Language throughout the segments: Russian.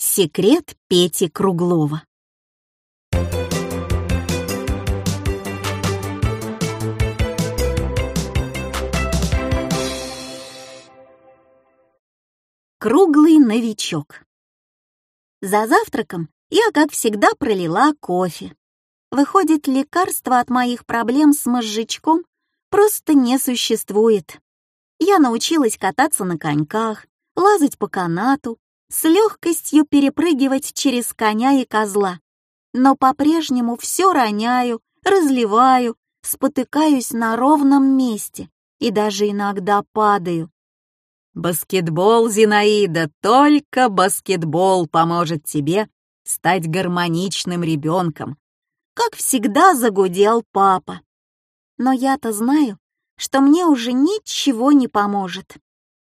Секрет Пети Круглова. Круглый новичок. За завтраком я, как всегда, пролила кофе. Выходит, лекарства от моих проблем с мозжечком просто не существует. Я научилась кататься на коньках, лазать по канату, с легкостью перепрыгивать через коня и козла. Но по-прежнему все роняю, разливаю, спотыкаюсь на ровном месте и даже иногда падаю. Баскетбол, Зинаида, только баскетбол поможет тебе стать гармоничным ребенком. Как всегда загудел папа. Но я-то знаю, что мне уже ничего не поможет,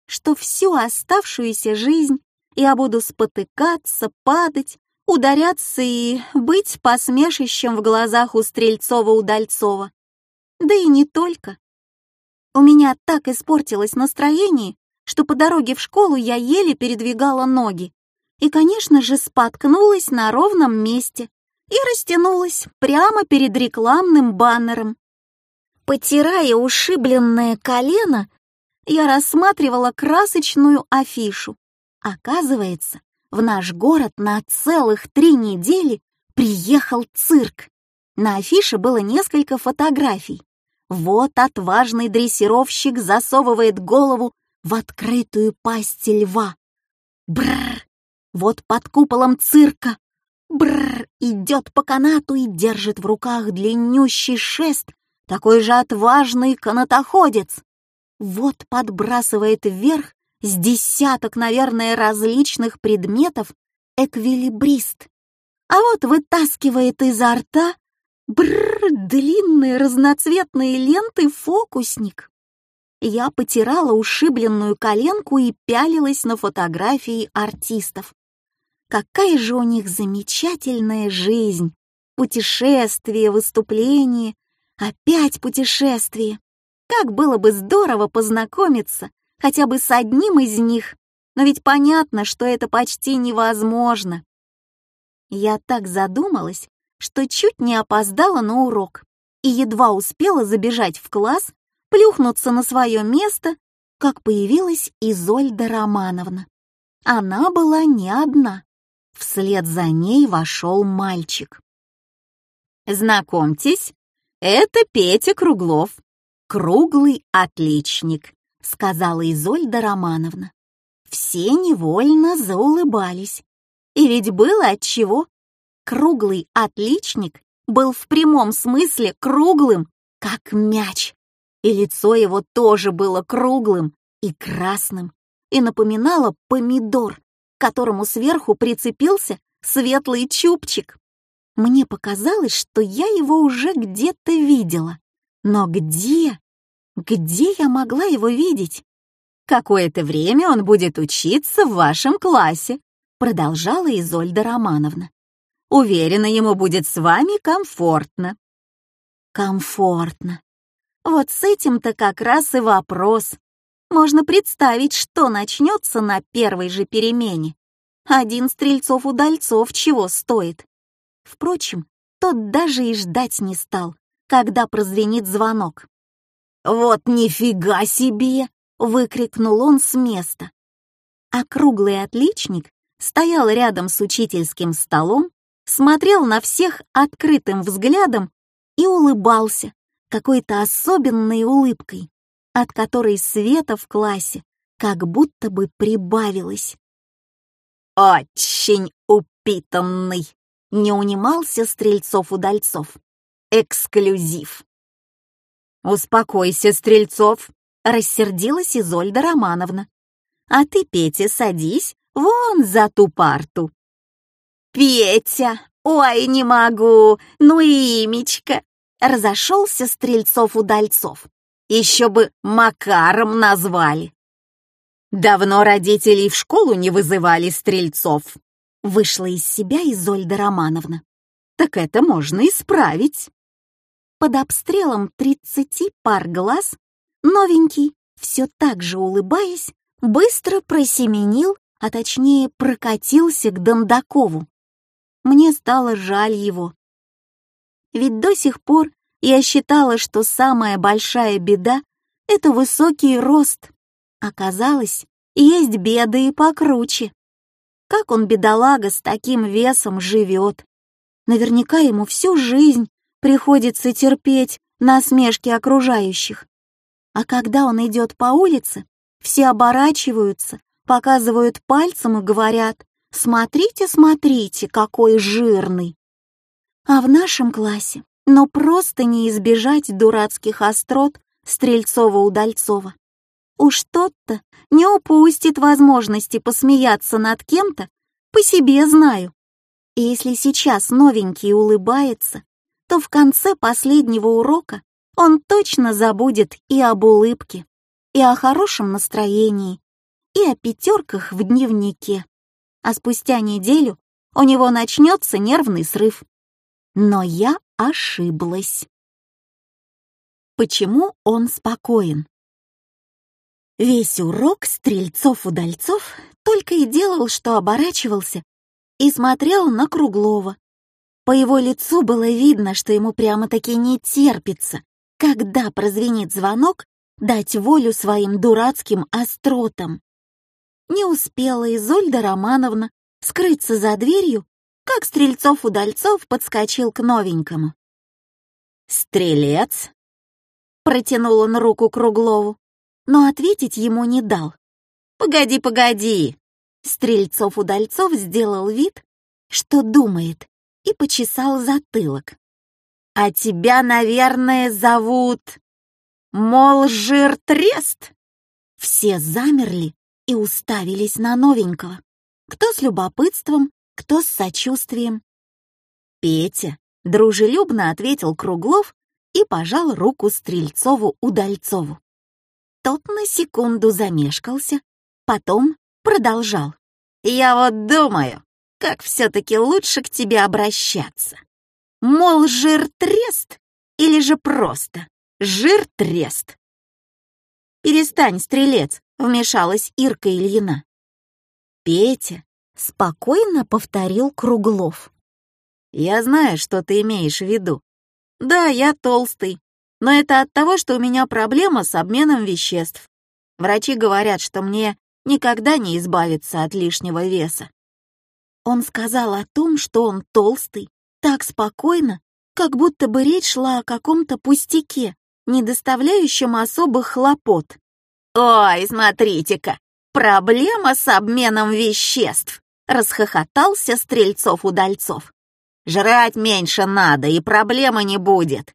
что всю оставшуюся жизнь я буду спотыкаться, падать, ударяться и быть посмешищем в глазах у Стрельцова-Удальцова. Да и не только. У меня так испортилось настроение, что по дороге в школу я еле передвигала ноги. И, конечно же, споткнулась на ровном месте и растянулась прямо перед рекламным баннером. Потирая ушибленное колено, я рассматривала красочную афишу. Оказывается, в наш город на целых три недели приехал цирк. На афише было несколько фотографий. Вот отважный дрессировщик засовывает голову в открытую пасть льва. Бррр! Вот под куполом цирка. Бррр! Идет по канату и держит в руках длиннющий шест, такой же отважный канатоходец. Вот подбрасывает вверх с десяток, наверное, различных предметов эквилибрист. А вот вытаскивает изо рта бррр, длинные разноцветные ленты фокусник. Я потирала ушибленную коленку и пялилась на фотографии артистов. Какая же у них замечательная жизнь! Путешествия, выступления, опять путешествия. Как было бы здорово познакомиться хотя бы с одним из них, но ведь понятно, что это почти невозможно. Я так задумалась, что чуть не опоздала на урок и едва успела забежать в класс, плюхнуться на свое место, как появилась Изольда Романовна. Она была не одна. Вслед за ней вошел мальчик. «Знакомьтесь, это Петя Круглов, круглый отличник», сказала Изольда Романовна. Все невольно заулыбались. И ведь было отчего. Круглый отличник был в прямом смысле круглым, как мяч. И лицо его тоже было круглым и красным, и напоминало помидор, к которому сверху прицепился светлый чубчик. Мне показалось, что я его уже где-то видела. Но где? Где я могла его видеть? Какое-то время он будет учиться в вашем классе, продолжала Изольда Романовна. Уверена, ему будет с вами комфортно. Комфортно. Вот с этим-то как раз и вопрос. Можно представить, что начнется на первой же перемене. Один Стрельцов-Удальцов чего стоит. Впрочем, тот даже и ждать не стал, когда прозвенит звонок. «Вот нифига себе!» — выкрикнул он с места. А круглый отличник стоял рядом с учительским столом, смотрел на всех открытым взглядом и улыбался какой-то особенной улыбкой, от которой света в классе как будто бы прибавилось. «Очень упитанный!» — не унимался Стрельцов-Удальцов. «Эксклюзив!» «Успокойся, Стрельцов», — рассердилась Изольда Романовна. «А ты, Петя, садись вон за ту парту». «Петя! Ой, не могу! Ну и имечко!» Разошелся Стрельцов-Удальцов. Еще бы Макаром назвали. Давно родителей в школу не вызывали Стрельцов. Вышла из себя Изольда Романовна. Так это можно исправить под обстрелом тридцати пар глаз, новенький, все так же улыбаясь, быстро просеменил а точнее прокатился к Дондакову. Мне стало жаль его. Ведь до сих пор я считала, что самая большая беда — это высокий рост. Оказалось, есть беды и покруче. Как он, бедолага, с таким весом живет? Наверняка ему всю жизнь приходится терпеть насмешки окружающих. А когда он идет по улице, все оборачиваются, показывают пальцем и говорят «Смотрите, смотрите, какой жирный!» А в нашем классе, но просто не избежать дурацких острот Стрельцова-Удальцова. Уж тот-то не упустит возможности посмеяться над кем-то, по себе знаю. И если сейчас новенький улыбается, то в конце последнего урока он точно забудет и об улыбке, и о хорошем настроении, и о пятерках в дневнике. А спустя неделю у него начнется нервный срыв. Но я ошиблась. Почему он спокоен? Весь урок Стрельцов-Удальцов только и делал, что оборачивался и смотрел на Круглова. По его лицу было видно, что ему прямо-таки не терпится, когда прозвенит звонок, дать волю своим дурацким остротам. Не успела Изольда Романовна скрыться за дверью, как Стрельцов-Удальцов подскочил к новенькому. «Стрелец!» — протянул он руку Круглову но ответить ему не дал. «Погоди, погоди!» Стрельцов-удальцов сделал вид, что думает, и почесал затылок. «А тебя, наверное, зовут... Мол, жир трест?» Все замерли и уставились на новенького. Кто с любопытством, кто с сочувствием. «Петя», — дружелюбно ответил Круглов и пожал руку Стрельцову-Удальцову. Тот на секунду замешкался, потом продолжал. «Я вот думаю, как все-таки лучше к тебе обращаться. Мол, жир-трест или же просто жир-трест?» «Перестань, стрелец!» — вмешалась Ирка Ильина. «Петя!» — спокойно повторил Круглов. «Я знаю, что ты имеешь в виду. Да, я толстый, но это от того, что у меня проблема с обменом веществ. Врачи говорят, что мне никогда не избавиться от лишнего веса. Он сказал о том, что он толстый, так спокойно, как будто бы речь шла о каком-то пустяке, не доставляющем особых хлопот. «Ой, смотрите-ка, проблема с обменом веществ!» — расхохотался Стрельцов-Удальцов. «Жрать меньше надо, и проблемы не будет.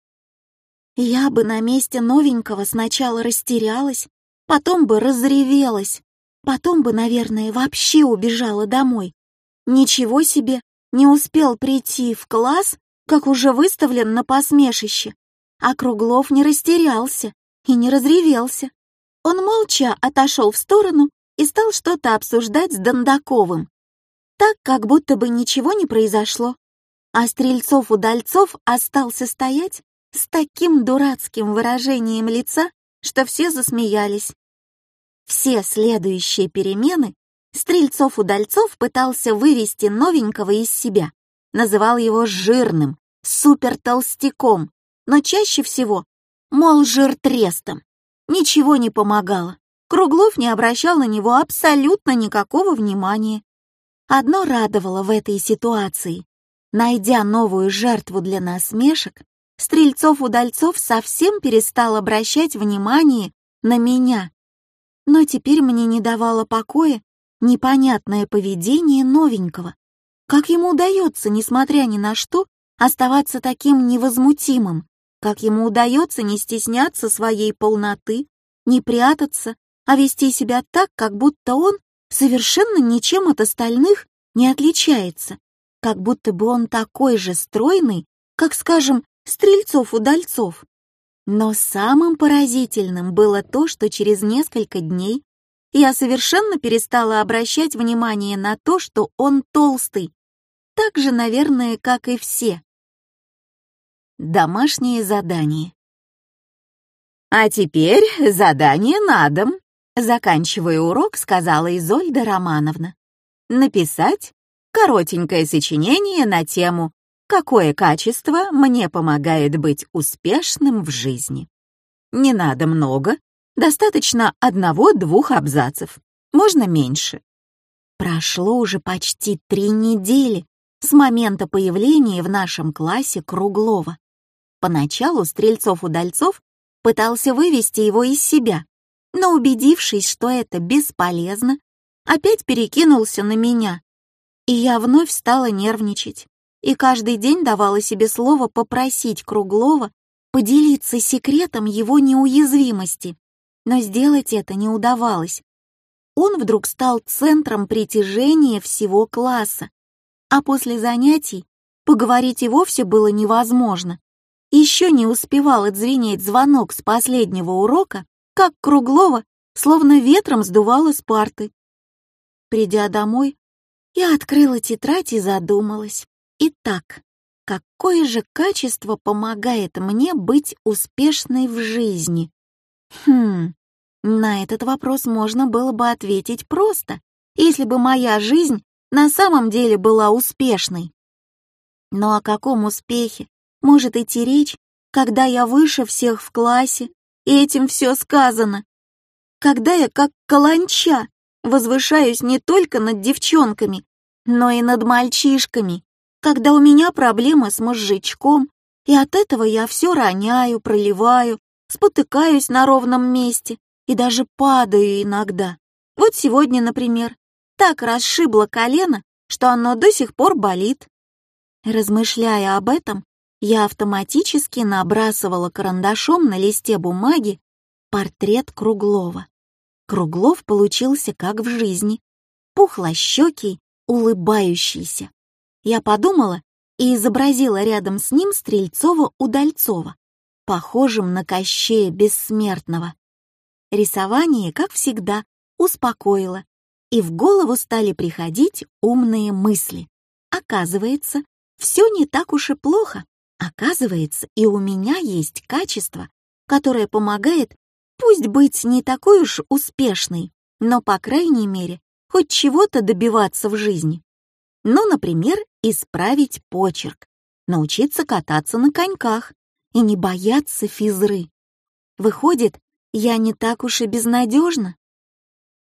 Я бы на месте новенького сначала растерялась, потом бы разревелась, потом бы, наверное, вообще убежала домой. Ничего себе, не успел прийти в класс, как уже выставлен на посмешище. А Круглов не растерялся и не разревелся. Он молча отошел в сторону и стал что-то обсуждать с Дондаковым. Так, как будто бы ничего не произошло. А Стрельцов-Удальцов остался стоять с таким дурацким выражением лица, что все засмеялись. Все следующие перемены Стрельцов-Удальцов пытался вывести новенького из себя, называл его жирным, супертолстяком, но чаще всего, мол, жиртрестом. Ничего не помогало. Круглов не обращал на него абсолютно никакого внимания. Одно радовало в этой ситуации. Найдя новую жертву для насмешек, Стрельцов-удальцов совсем перестал обращать внимание на меня. Но теперь мне не давало покоя непонятное поведение новенького. Как ему удается, несмотря ни на что, оставаться таким невозмутимым? Как ему удается не стесняться своей полноты, не прятаться, а вести себя так, как будто он совершенно ничем от остальных не отличается, как будто бы он такой же стройный, как, скажем, стрельцов-удальцов. Но самым поразительным было то, что через несколько дней я совершенно перестала обращать внимание на то, что он толстый. Так же, наверное, как и все. Домашнее задание. «А теперь задание на дом», — заканчивая урок, сказала Изольда Романовна. написать коротенькое сочинение на тему «Какое качество мне помогает быть успешным в жизни». Не надо много, достаточно одного-двух абзацев, можно меньше. Прошло уже почти три недели с момента появления в нашем классе Круглова. Поначалу Стрельцов-Удальцов пытался вывести его из себя, но убедившись, что это бесполезно, опять перекинулся на меня. И я вновь стала нервничать, и каждый день давала себе слово попросить Круглова поделиться секретом его неуязвимости, но сделать это не удавалось. Он вдруг стал центром притяжения всего класса, а после занятий поговорить и вовсе было невозможно. Еще не успевал отзвенеть звонок с последнего урока, как Круглова словно ветром сдувало с парты. Придя домой, я открыла тетрадь и задумалась. Итак, какое же качество помогает мне быть успешной в жизни? Хм, на этот вопрос можно было бы ответить просто, если бы моя жизнь на самом деле была успешной. Но о каком успехе может идти речь, когда я выше всех в классе, и этим все сказано? Когда я, как каланча, возвышаюсь не только над девчонками, но и над мальчишками, когда у меня проблемы с мозжечком, и от этого я все роняю, проливаю, спотыкаюсь на ровном месте и даже падаю иногда. Вот сегодня, например, так расшибло колено, что оно до сих пор болит. Размышляя об этом, я автоматически набрасывала карандашом на листе бумаги портрет Круглова. Круглов получился как в жизни, пухлощекий, улыбающийся. Я подумала и изобразила рядом с ним Стрельцова-Удальцова, похожим на Кощея Бессмертного. Рисование, как всегда, успокоило, и в голову стали приходить умные мысли. Оказывается, все не так уж и плохо. Оказывается, и у меня есть качество, которое помогает Пусть быть не такой уж успешной, но, по крайней мере, хоть чего-то добиваться в жизни. Ну, например, исправить почерк, научиться кататься на коньках и не бояться физры. Выходит, я не так уж и безнадежна.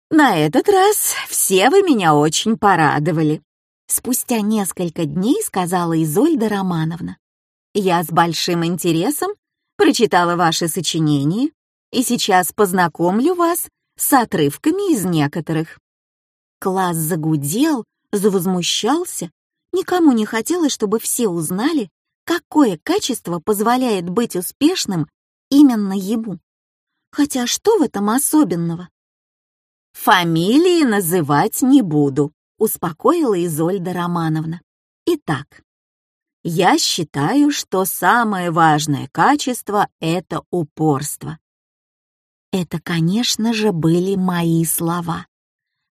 На этот раз все вы меня очень порадовали. Спустя несколько дней сказала Изольда Романовна. Я с большим интересом прочитала ваше сочинение и сейчас познакомлю вас с отрывками из некоторых». Класс загудел, завозмущался. Никому не хотелось, чтобы все узнали, какое качество позволяет быть успешным именно ему. Хотя что в этом особенного? «Фамилии называть не буду», — успокоила Изольда Романовна. «Итак, я считаю, что самое важное качество — это упорство. Это, конечно же, были мои слова.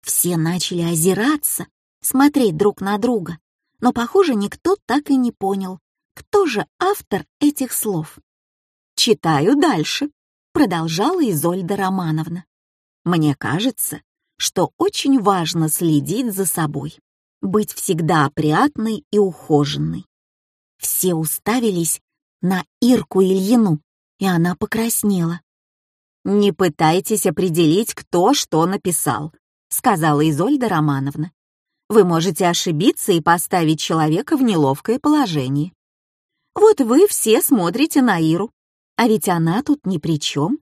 Все начали озираться, смотреть друг на друга, но, похоже, никто так и не понял, кто же автор этих слов. «Читаю дальше», — продолжала Изольда Романовна. «Мне кажется, что очень важно следить за собой, быть всегда опрятной и ухоженной». Все уставились на Ирку Ильину, и она покраснела. «Не пытайтесь определить, кто что написал», — сказала Изольда Романовна. «Вы можете ошибиться и поставить человека в неловкое положение. Вот вы все смотрите на Иру, а ведь она тут ни при чем».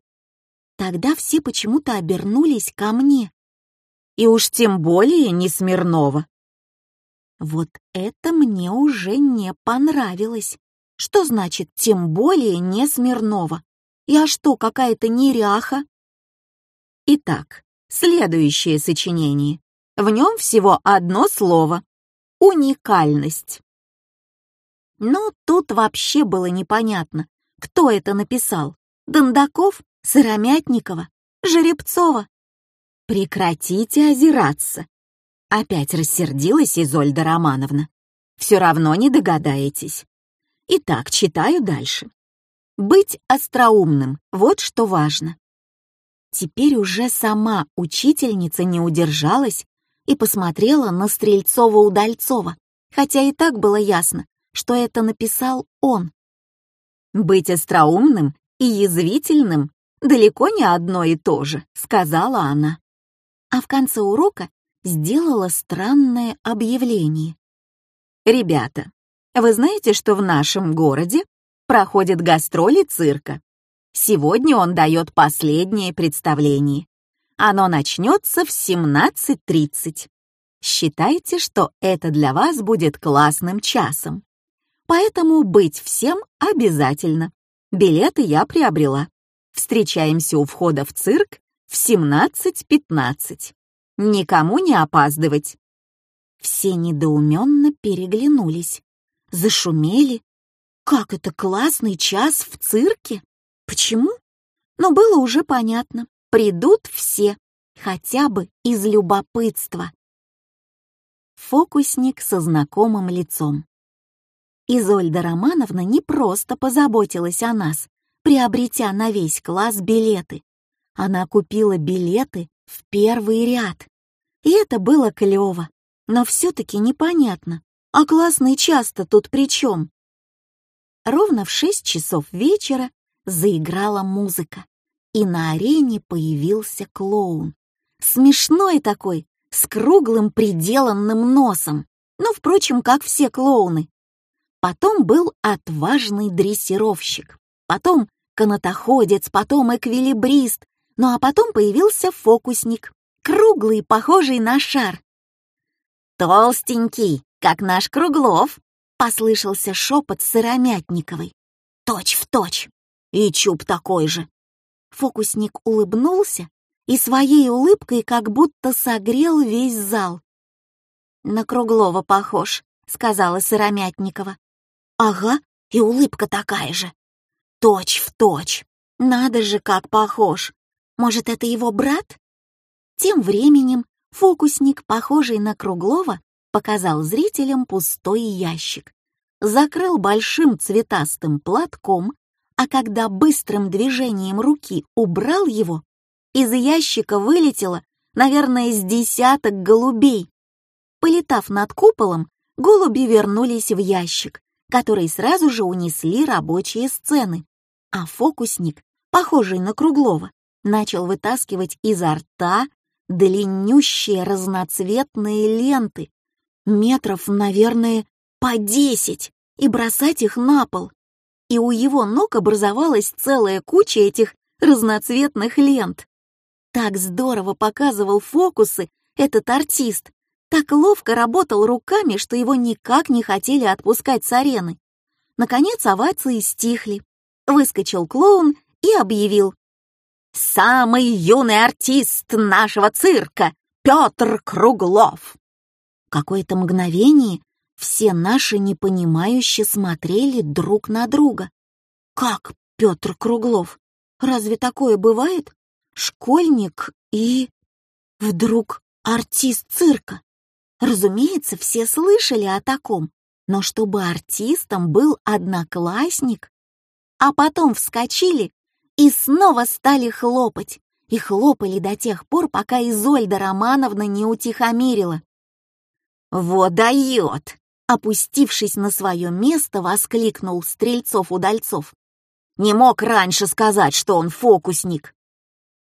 Тогда все почему-то обернулись ко мне. И уж тем более не Смирнова. Вот это мне уже не понравилось. Что значит «тем более не Смирнова»? Я что, какая-то неряха? Итак, следующее сочинение. В нем всего одно слово — уникальность. Но тут вообще было непонятно, кто это написал. Дондаков, Сыромятникова, Жеребцова. Прекратите озираться. Опять рассердилась Изольда Романовна. Все равно не догадаетесь. Итак, читаю дальше. Быть остроумным — вот что важно. Теперь уже сама учительница не удержалась, и посмотрела на Стрельцова-Удальцова, хотя и так было ясно, что это написал он. «Быть остроумным и язвительным далеко не одно и то же», — сказала она. А в конце урока сделала странное объявление. «Ребята, вы знаете, что в нашем городе проходят гастроли цирка? Сегодня он дает последнее представление. Оно начнется в 17.30. Считайте, что это для вас будет классным часом. Поэтому быть всем обязательно. Билеты я приобрела. Встречаемся у входа в цирк в 17.15. Никому не опаздывать. Все недоуменно переглянулись, зашумели. Как это классный час в цирке? Почему? Но было уже понятно. Придут все, хотя бы из любопытства. Фокусник со знакомым лицом. Изольда Романовна не просто позаботилась о нас, приобретя на весь класс билеты. Она купила билеты в первый ряд. И это было клево, но все-таки непонятно, а классный часто тут при чем? Ровно в шесть часов вечера заиграла музыка, и на арене появился клоун. Смешной такой, с круглым приделанным носом, ну, впрочем, как все клоуны. Потом был отважный дрессировщик, потом канатоходец, потом эквилибрист, ну а потом появился фокусник, круглый, похожий на шар. «Толстенький, как наш Круглов», — послышался шепот Сыромятниковой. «Точь в точь! И чуб такой же!» Фокусник улыбнулся и своей улыбкой как будто согрел весь зал. «На Круглова похож», — сказала Сыромятникова. «Ага, и улыбка такая же. Точь в точь. Надо же, как похож. Может, это его брат?» Тем временем фокусник, похожий на Круглова, показал зрителям пустой ящик, закрыл большим цветастым платком, а когда быстрым движением руки убрал его, из ящика вылетело, наверное, из десяток голубей. Полетав над куполом, голуби вернулись в ящик, который сразу же унесли рабочие сцены, а фокусник, похожий на Круглова, начал вытаскивать изо рта длиннющие разноцветные ленты, метров, наверное, по десять, и бросать их на пол. И у его ног образовалась целая куча этих разноцветных лент. Так здорово показывал фокусы этот артист, так ловко работал руками, что его никак не хотели отпускать с арены. Наконец овации стихли. Выскочил клоун и объявил. «Самый юный артист нашего цирка — Петр Круглов!» Какое-то мгновение все наши непонимающе смотрели друг на друга. Как Петр Круглов? Разве такое бывает? Школьник и... Вдруг артист цирка. Разумеется, все слышали о таком, но чтобы артистом был одноклассник. А потом вскочили и снова стали хлопать. И хлопали до тех пор, пока Изольда Романовна не утихомирила. «Вот дает!» — опустившись на свое место, воскликнул Стрельцов-Удальцов. «Не мог раньше сказать, что он фокусник».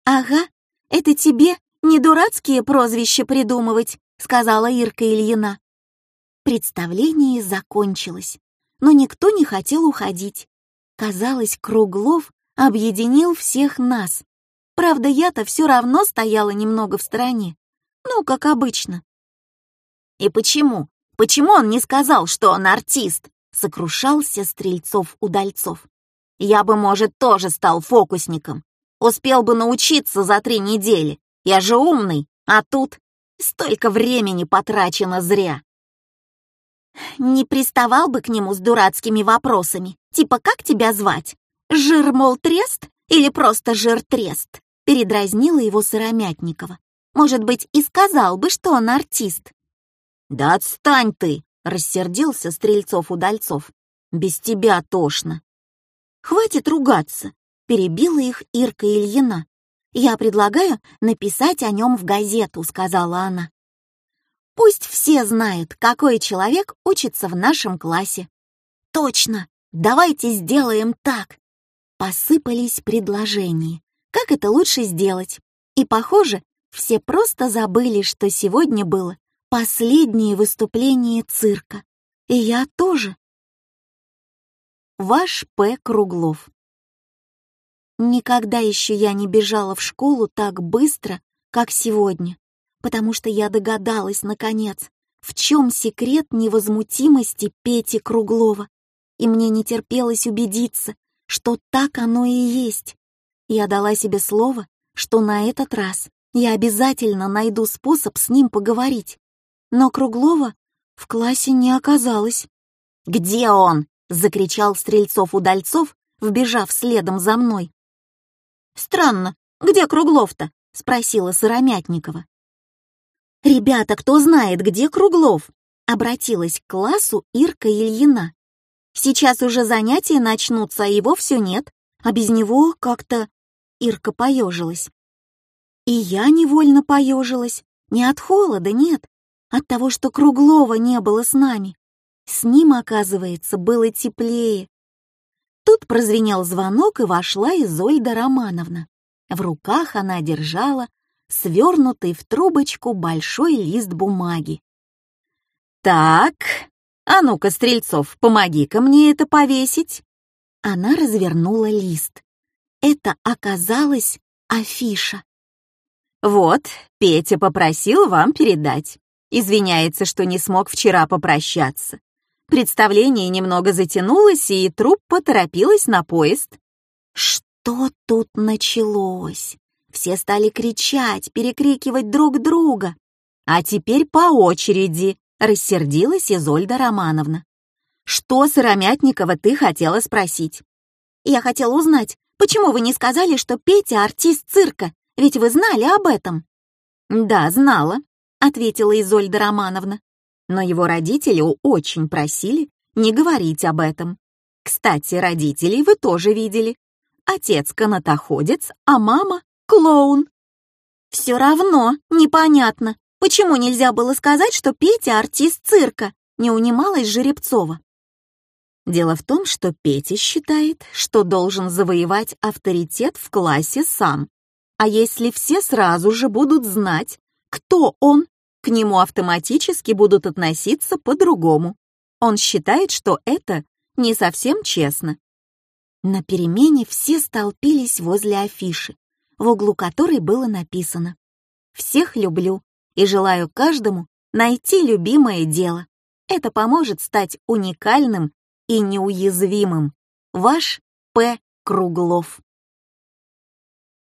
«Ага, это тебе не дурацкие прозвища придумывать», — сказала Ирка Ильина. Представление закончилось, но никто не хотел уходить. Казалось, Круглов объединил всех нас. Правда, я-то все равно стояла немного в стороне. Ну, как обычно. И почему? Почему он не сказал, что он артист? Сокрушался Стрельцов-Удальцов. Я бы, может, тоже стал фокусником. Успел бы научиться за три недели. Я же умный, а тут столько времени потрачено зря. Не приставал бы к нему с дурацкими вопросами, типа «как тебя звать?» «Жир, мол, трест или просто жир-трест?» передразнила его Сыромятникова. «Может быть, и сказал бы, что он артист». «Да отстань ты!» — рассердился Стрельцов-Удальцов. «Без тебя тошно». «Хватит ругаться!» — перебила их Ирка Ильина. «Я предлагаю написать о нем в газету», — сказала она. Пусть все знают, какой человек учится в нашем классе. Точно, давайте сделаем так. Посыпались предложения, как это лучше сделать. И, похоже, все просто забыли, что сегодня было последнее выступление цирка. И я тоже. Ваш П. Круглов. Никогда еще я не бежала в школу так быстро, как сегодня, потому что я догадалась, наконец, в чем секрет невозмутимости Пети Круглова, и мне не терпелось убедиться, что так оно и есть. Я дала себе слово, что на этот раз я обязательно найду способ с ним поговорить. Но Круглова в классе не оказалось. «Где он?» — закричал Стрельцов-Удальцов, вбежав следом за мной. «Странно, где Круглов-то?» — спросила Сыромятникова. «Ребята, кто знает, где Круглов?» — обратилась к классу Ирка Ильина. «Сейчас уже занятия начнутся, а его все нет, а без него как-то...» Ирка поежилась. И я невольно поежилась. Не от холода, нет, от того, что Круглова не было с нами. С ним, оказывается, было теплее. Тут прозвенел звонок, и вошла Изольда Романовна. В руках она держала свернутый в трубочку большой лист бумаги. «Так, а ну-ка, Стрельцов, помоги-ка мне это повесить!» Она развернула лист. Это оказалась афиша. «Вот, Петя попросил вам передать. Извиняется, что не смог вчера попрощаться. Представление немного затянулось, и труппа торопилась на поезд. Что тут началось? Все стали кричать, перекрикивать друг друга. А теперь по очереди, рассердилась Изольда Романовна. Что, Сыромятникова, ты хотела спросить? Я хотела узнать, почему вы не сказали, что Петя артист цирка, ведь вы знали об этом. Да, знала, ответила Изольда Романовна но его родители очень просили не говорить об этом. Кстати, родителей вы тоже видели. Отец канатоходец, а мама — клоун. Все равно непонятно, почему нельзя было сказать, что Петя — артист цирка, не унималась Жеребцова. Дело в том, что Петя считает, что должен завоевать авторитет в классе сам. А если все сразу же будут знать, кто он, к нему автоматически будут относиться по-другому. Он считает, что это не совсем честно. На перемене все столпились возле афиши, в углу которой было написано «Всех люблю и желаю каждому найти любимое дело. Это поможет стать уникальным и неуязвимым. Ваш П. Круглов».